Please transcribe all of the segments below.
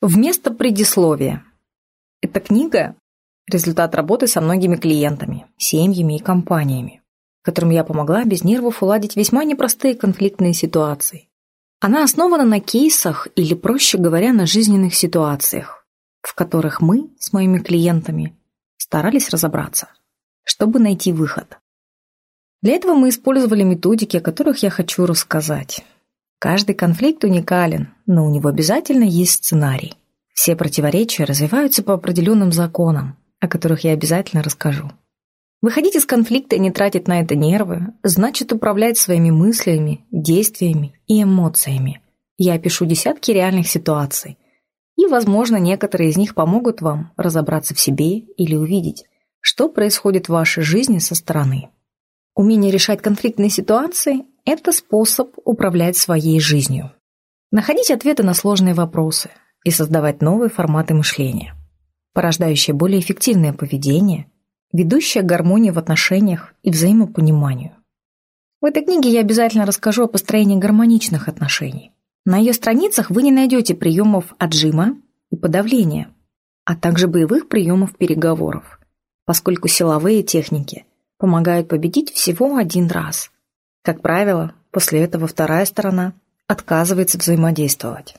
Вместо предисловия. Эта книга – результат работы со многими клиентами, семьями и компаниями, которым я помогла без нервов уладить весьма непростые конфликтные ситуации. Она основана на кейсах или, проще говоря, на жизненных ситуациях, в которых мы с моими клиентами старались разобраться, чтобы найти выход. Для этого мы использовали методики, о которых я хочу рассказать. Каждый конфликт уникален, но у него обязательно есть сценарий. Все противоречия развиваются по определенным законам, о которых я обязательно расскажу. Выходить из конфликта и не тратить на это нервы, значит управлять своими мыслями, действиями и эмоциями. Я опишу десятки реальных ситуаций, и, возможно, некоторые из них помогут вам разобраться в себе или увидеть, что происходит в вашей жизни со стороны. Умение решать конфликтные ситуации – это способ управлять своей жизнью. Находить ответы на сложные вопросы и создавать новые форматы мышления, порождающие более эффективное поведение, ведущее к гармонии в отношениях и взаимопониманию. В этой книге я обязательно расскажу о построении гармоничных отношений. На ее страницах вы не найдете приемов отжима и подавления, а также боевых приемов переговоров, поскольку силовые техники – помогают победить всего один раз. Как правило, после этого вторая сторона отказывается взаимодействовать.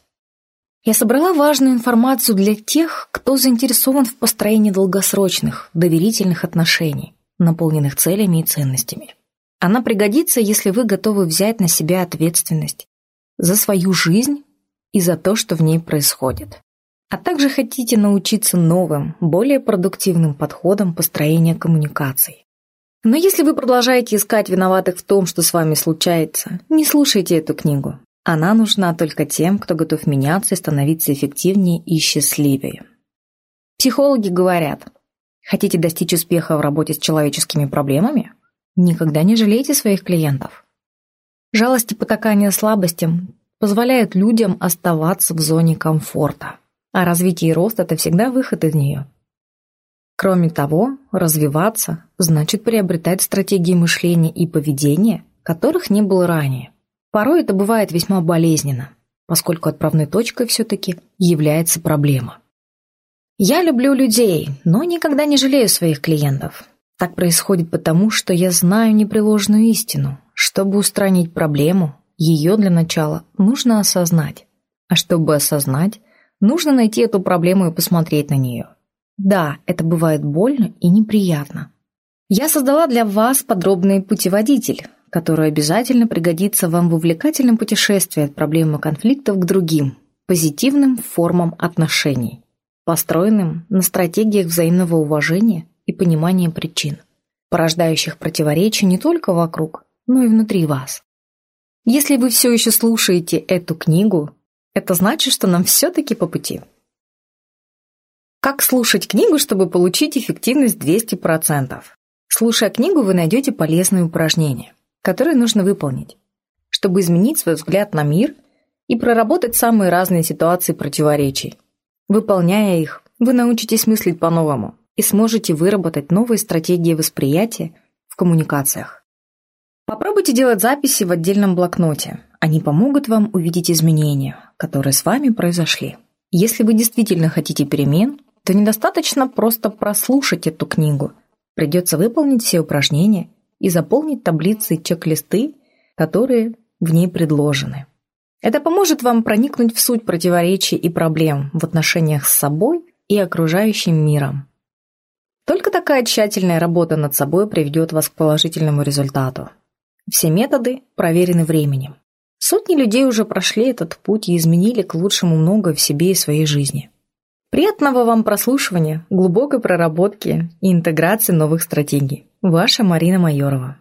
Я собрала важную информацию для тех, кто заинтересован в построении долгосрочных, доверительных отношений, наполненных целями и ценностями. Она пригодится, если вы готовы взять на себя ответственность за свою жизнь и за то, что в ней происходит. А также хотите научиться новым, более продуктивным подходам построения коммуникаций. Но если вы продолжаете искать виноватых в том, что с вами случается, не слушайте эту книгу. Она нужна только тем, кто готов меняться и становиться эффективнее и счастливее. Психологи говорят, хотите достичь успеха в работе с человеческими проблемами? Никогда не жалейте своих клиентов. Жалость и потакание слабостям позволяют людям оставаться в зоне комфорта, а развитие и рост – это всегда выход из нее. Кроме того, развиваться значит приобретать стратегии мышления и поведения, которых не было ранее. Порой это бывает весьма болезненно, поскольку отправной точкой все-таки является проблема. Я люблю людей, но никогда не жалею своих клиентов. Так происходит потому, что я знаю непреложную истину. Чтобы устранить проблему, ее для начала нужно осознать. А чтобы осознать, нужно найти эту проблему и посмотреть на нее. Да, это бывает больно и неприятно. Я создала для вас подробный путеводитель, который обязательно пригодится вам в увлекательном путешествии от проблемы конфликтов к другим, позитивным формам отношений, построенным на стратегиях взаимного уважения и понимания причин, порождающих противоречия не только вокруг, но и внутри вас. Если вы все еще слушаете эту книгу, это значит, что нам все-таки по пути. Как слушать книгу, чтобы получить эффективность 200%? Слушая книгу, вы найдете полезные упражнения, которые нужно выполнить, чтобы изменить свой взгляд на мир и проработать самые разные ситуации противоречий. Выполняя их, вы научитесь мыслить по-новому и сможете выработать новые стратегии восприятия в коммуникациях. Попробуйте делать записи в отдельном блокноте. Они помогут вам увидеть изменения, которые с вами произошли. Если вы действительно хотите перемен, то недостаточно просто прослушать эту книгу. Придется выполнить все упражнения и заполнить таблицы и чек-листы, которые в ней предложены. Это поможет вам проникнуть в суть противоречий и проблем в отношениях с собой и окружающим миром. Только такая тщательная работа над собой приведет вас к положительному результату. Все методы проверены временем. Сотни людей уже прошли этот путь и изменили к лучшему многое в себе и своей жизни. Приятного вам прослушивания, глубокой проработки и интеграции новых стратегий. Ваша Марина Майорова.